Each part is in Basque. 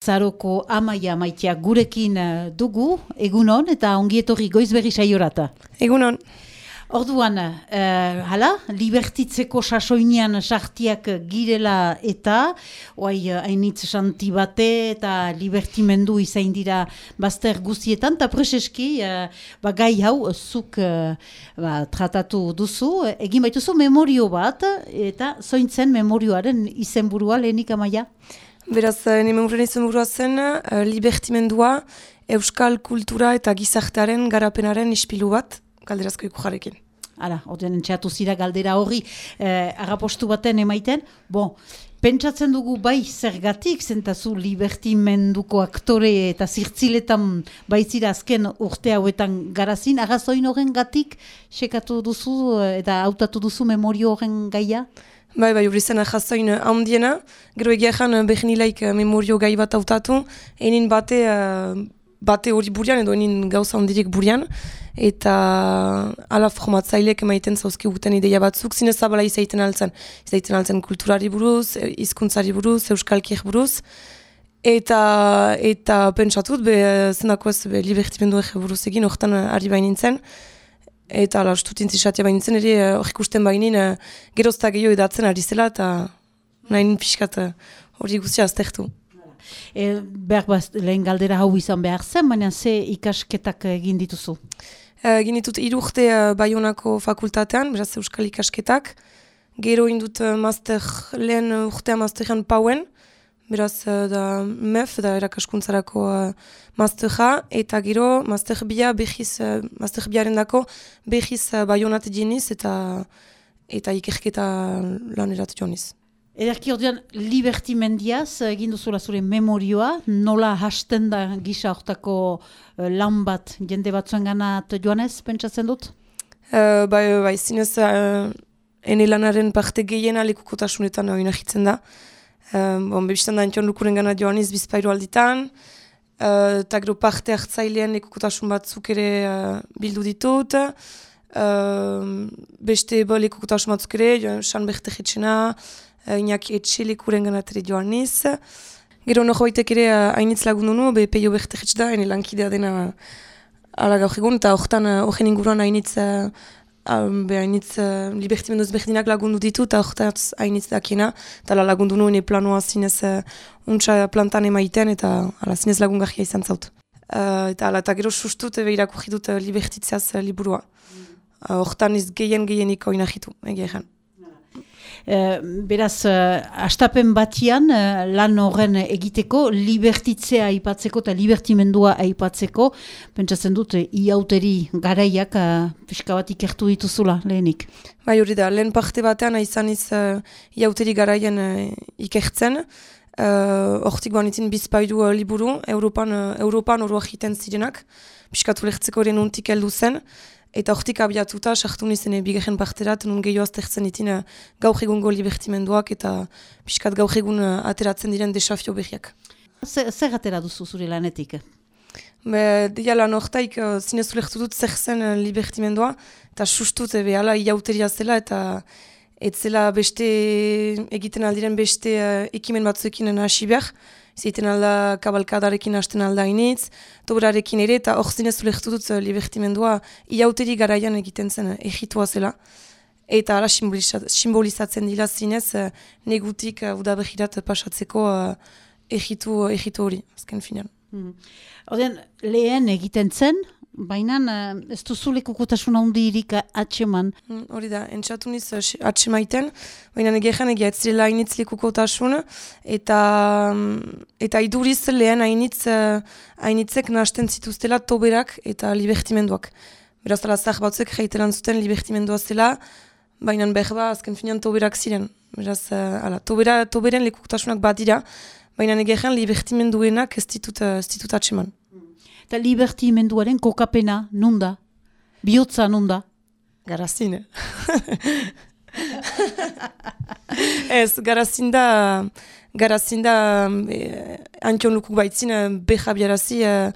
Zaroko amaia maitea gurekin eh, dugu, egunon eta ongietorri goizberri saiorata. Egunon. Orduan, uh, hala, libertitzeko sasoinean sartiak girela eta, oai, hainitz santi bate eta libertimendu izain dira bazter guztietan, eta preseski, uh, ba, gai hau, zuk uh, ba, tratatu duzu, egin baituzu memorio bat, eta zointzen memorioaren izenburua lehenik amaia? Beraz, eh, nire izan burua zen, uh, libertimendua, euskal kultura eta gizartearen garapenaren ispilu bat, galderazko iku jarekin. Hala, ordean entxeatu zira galdera horri eh, agapostu baten emaiten. Bon, pentsatzen dugu bai zergatik, zentazu libertimenduko aktore eta zirtziletan baitzira azken urte hauetan garazin, agazoin horren gatik, sekatu duzu eh, eta hautatu duzu memorio horren gaia? Bai, bai, hori zen jazoin handiena, gero egia jan eh, behinilaik eh, memorio gai bat autatu, enin bate, bate hori burian edo enin gauza handirik burian, eta ala formatzaileek emaiten zauzki guten ideia batzuk, zinez zabala izaiten altzen, izaiten altzen kulturari buruz, hizkuntzari buruz, euskalkiek buruz, eta eta pentsatut, be, zenako ez, be, libertimendu buruz egin, horretan ari bainintzen, Eta ala, ustut intzisatia bain nintzen, ere eh, hor ikusten bainin uh, gerozta gehiago edatzen ari zela, eta nahi pixkat eh, hori uh, guztia aztertu. E, behar baz, lehen galdera hau izan behar zen, baina ze ikasketak egin dituzu? Egin ditut irurte uh, Bayonako fakultatean, beraz euskal ikasketak. Gero indut uh, master, lehen urtea masteran pauen, beraz uh, da MEF, da erakaskuntzarako uh, masterra, eta gero master bia behiz, uh, master biaren dako behiz uh, baionat dieniz eta eta ikerketa lan erat joaniz. Ederki ordean, libertimendiaz, egin duzula zure memorioa, nola hasten da gisa hortako uh, lan bat jende batzuen ganat joanez, pentsatzen dut? Uh, bai, bai, zinez, uh, ene lanaren parte gehiena lekukotasunetan uh, da. Um, bon, Bebistan da ention lukuren gana joan iz bizpairu alditan, uh, eta gero parte hartzailean ekokotasun batzuk ere uh, bildu ditut, uh, beste bo ekokotasun batzuk ere, joan san behte jetxena, uh, inak etxe lekuren gana tere joan iz. Gero nojo baitek ere uh, hainitz lagundu nu, be peio behte jetx da, ene lankidea dena ala gaur egun, eta horretan uh, inguruan hainitz um, be hainitz uh, libertimenduz berdinak lagundu ditu, eta horretaz hainitz dakina, eta la lagundu nuen planoa zinez uh, untsa plantan emaiten, eta ala, zinez lagungarria izan zaut. Uh, eta ala, eta gero sustut ebe irakurri dut uh, libertitzeaz uh, liburua. Hortan uh, ez gehien gehieniko inahitu, egia Eh, beraz, uh, astapen batian uh, lan horren egiteko, libertitzea aipatzeko eta libertimendua aipatzeko, pentsatzen dut, iauteri garaiak pixka bat ikertu dituzula lehenik. Bai hori da, lehen parte batean izan iz uh, iauteri garaien uh, ikertzen, Hortik uh, banitzen bizpaidu uh, liburu, Europan, uh, Europan jiten zirenak, piskatu lehtzeko eren untik heldu zen, Eta hortik abiatuta, sartu nizene bigarren parterat, nun gehiago aztertzen ditin uh, gaur egungo libertimenduak eta piskat gaur egun uh, ateratzen diren desafio behiak. Zer atera duzu zure lanetik? Be, dia lan hortaik uh, zinezu lehtu dut zer zen libertimendua, eta sustut ebe ala iauteria zela eta ez zela beste egiten aldiren beste uh, ekimen batzuekin hasi behar zeiten alda kabalkadarekin hasten alda initz, tobrarekin ere, eta hor zinez ulektu dut eh, libertimendua iauteri garaian egiten zen eh, egitua zela. Eta ara simbolizatzen dila zinez, eh, negutik udabehirat pasatzeko egitu, egitu hori, azken finean. Mm lehen egiten zen, Baina ez duzu lekukotasun handirik atseman. Mm, hori da, entzatu niz atsemaiten, baina egean egia ez zirela hainitz lekukotasun, eta, mm, eta iduriz lehen hainitz, hainitzek nahasten zituztela toberak eta libertimenduak. Beraz, ala zah batzuk jaitelan zuten libertimendua zela, baina behar azken finean toberak ziren. Beraz, ala, tobera, toberen lekukotasunak badira, baina egean libertimenduenak ez ditut, ez ditut atseman eta libertimenduaren kokapena nunda? Biotza nunda? Garazine. ez, garazinda, garazinda eh, antion lukuk baitzin eh, beha biarazi eh,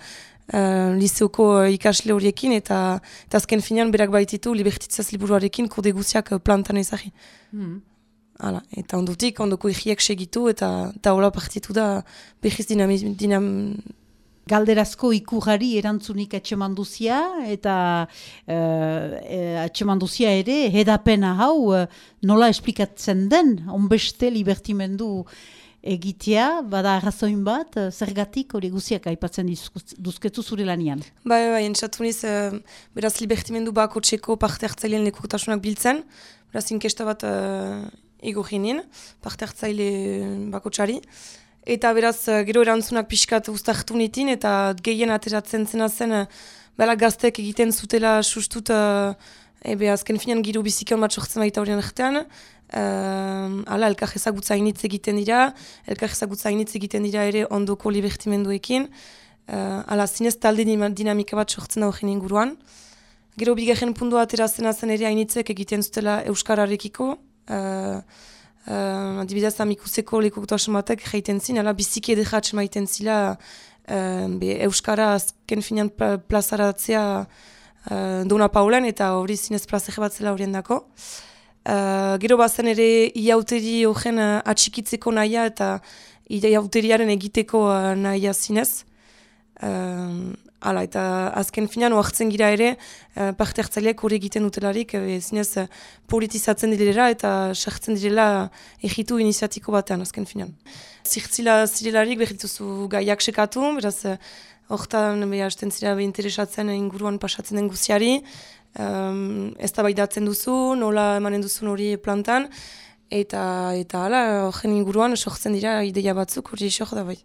eh, liseoko ikasle horiekin eta, eta azken finean berak baititu libertitzaz liburuarekin kode guziak plantan ezagin. Hmm. Hala, eta ondutik, ondoko egiek segitu, eta taula partitu da behiz dinam, dinam, galderazko ikurari erantzunik atxemanduzia eta uh, atxemanduzia ere hedapena hau uh, nola esplikatzen den onbeste libertimendu egitea, bada arrazoin bat, zergatik hori guziak aipatzen duzketu zure lanian. Bai, bai, entzatu niz, beraz libertimendu bako txeko parte hartzailean lekukotasunak biltzen, beraz inkesta bat uh, ego parte hartzaile bako txari. Eta beraz, eh, gero erantzunak pixkat ustartu nitin, eta gehien ateratzen zena zen, eh, bela gaztek egiten zutela sustut, uh, ebe azken finan giro bizikion bat sortzen baita horien artean, uh, ala, elkar ezagutza initz egiten dira, elkar ezagutza initz egiten dira ere ondoko libertimenduekin, uh, ala, zinez talde dinamika bat sortzen da horien inguruan. Gero bigarren puntua ateratzen zen ere hainitzek egiten zutela Euskararekiko, uh, Uh, adibidez, amikuseko lekukotasun batek jaiten zin, ala biziki edera maiten zila uh, be, Euskara azken finan plazaratzea uh, Dona Paulen eta hori zinez plazere bat zela horien dako. Uh, gero bazen ere iauteri horren uh, atxikitzeko nahia eta iauteriaren egiteko uh, nahia zinez. Uh, Hala, eta azken finan, oartzen gira ere, uh, parte hartzaileak hori egiten dutelarik, e, zinez uh, politizatzen direla eta sartzen direla egitu iniziatiko batean, azken finan. Zirtzila zirelarik behituzu gaiak sekatu, beraz, horretan uh, beha hasten zira interesatzen inguruan pasatzen den guziari, um, ez da datzen duzu, nola emanen duzu hori plantan, eta eta hala, horren inguruan sortzen dira ideia batzuk, hori esok da bai.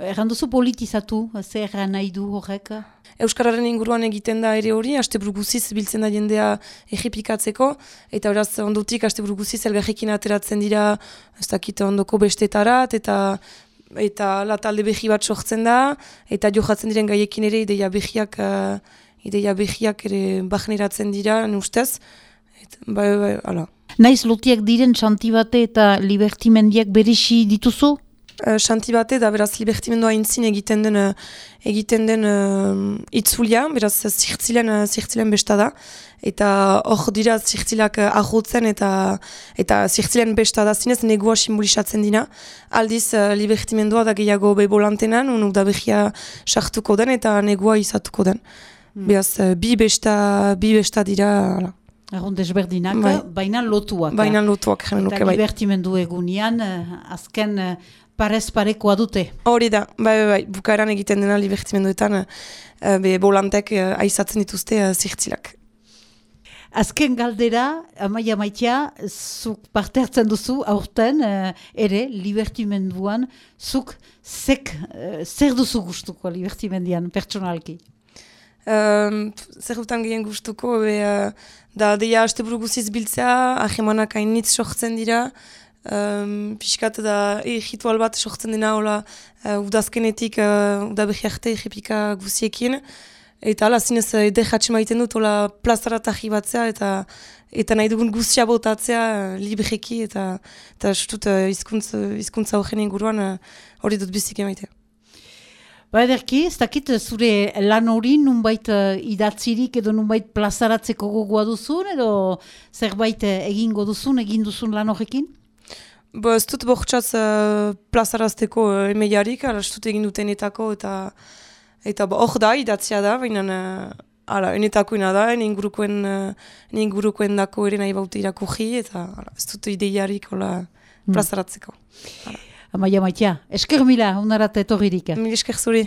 Erran duzu politizatu, zer nahi du horrek? Euskararen inguruan egiten da ere hori, haste guziz biltzen da jendea egipikatzeko, eta horaz ondutik haste guziz elgarrekin ateratzen dira, ez dakit ondoko bestetarat, eta eta la talde behi bat sortzen da, eta jo diren gaiekin ere ideia behiak, uh, ideia behiak ere bahneratzen dira, ustez, bai, bai, ala. Naiz lotiak diren txantibate eta libertimendiak berisi dituzu? Xanti bate da beraz libertimendua intzin egiten den egiten den uh, itzulia, beraz zirtzilen, zirtzilen besta da. Eta hor dira zirtzilak ahotzen eta eta zirtzilen besta da zinez negua simbolizatzen dina. Aldiz uh, libertimendua da gehiago bebolantenan, unuk da behia sartuko den eta negua izatuko den. Hmm. Beraz, bi besta, bi besta dira, ala. Egon desberdinak, bai. baina lotuak. Baina lotuak, jemen Eta bai. libertimendu egunian, azken parez parekoa dute. Hori da, bai, bai, bai, bukaeran egiten dena libertimenduetan, uh, be, bolantek uh, aizatzen dituzte uh, zirtzilak. Azken galdera, amaia maitea, zuk parte hartzen duzu, aurten, ere, libertimenduan, zuk zek, zer duzu gustuko libertimendian, pertsonalki? Um, zer dutan gehien gustuko, be, da deia haste buru guziz biltzea, ahemanak hainitz sortzen dira, Um, Piskat da egitual bat sortzen dena hola uh, udazkenetik uh, udabehi arte egipika guziekin. Eta ala zinez ede jatsi maiten dut hola plazarat ahi batzea eta eta nahi dugun guztia botatzea libreki eta eta sutut uh, izkuntza horren inguruan hori uh, dut bizik emaitea. Ba ederki, ez dakit zure lan hori nunbait uh, idatzirik edo nunbait plazaratzeko gogoa duzun edo zerbait egingo duzun, egin duzun lan horrekin? Bo, ez dut bortxaz uh, plazarazteko uh, emeiarik, ala, ez dut egin dutenetako, eta eta hor da, idatzia da, baina uh, ala, enetako ina da, ningurukoen, uh, ningurukoen dako ere nahi baute irakurri, eta ala, ez dut ideiarik hola, hmm. plazaratzeko. Amaia maitea, esker mila, unarat etorririk. Mil esker zuri.